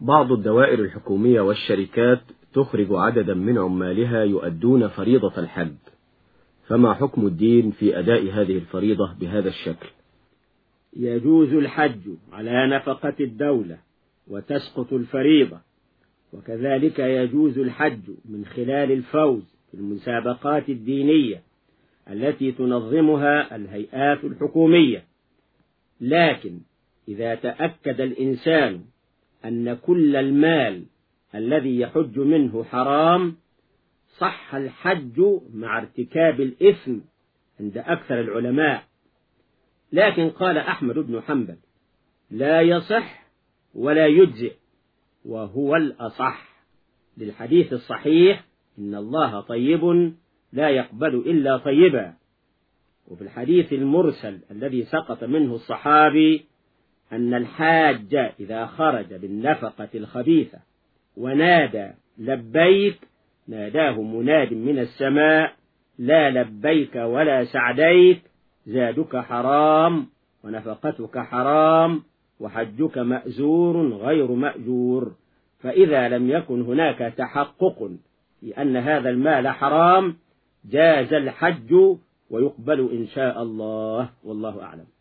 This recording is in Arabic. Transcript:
بعض الدوائر الحكومية والشركات تخرج عددا من عمالها يؤدون فريضة الحج فما حكم الدين في أداء هذه الفريضة بهذا الشكل؟ يجوز الحج على نفقة الدولة وتسقط الفريضة وكذلك يجوز الحج من خلال الفوز في المسابقات الدينية التي تنظمها الهيئات الحكومية. لكن إذا تأكد الإنسان أن كل المال الذي يحج منه حرام صح الحج مع ارتكاب الإثم عند أكثر العلماء. لكن قال أحمد بن حنبل لا يصح ولا يجزئ وهو الأصح. للحديث الصحيح إن الله طيب لا يقبل إلا طيبا. وفي الحديث المرسل الذي سقط منه الصحابي أن الحاج إذا خرج بالنفقة الخبيثة ونادى لبيك ناداه مناد من السماء لا لبيك ولا سعديك زادك حرام ونفقتك حرام وحجك مأزور غير مأجور. فإذا لم يكن هناك تحقق في أن هذا المال حرام جاز الحج ويقبل إن شاء الله. والله أعلم.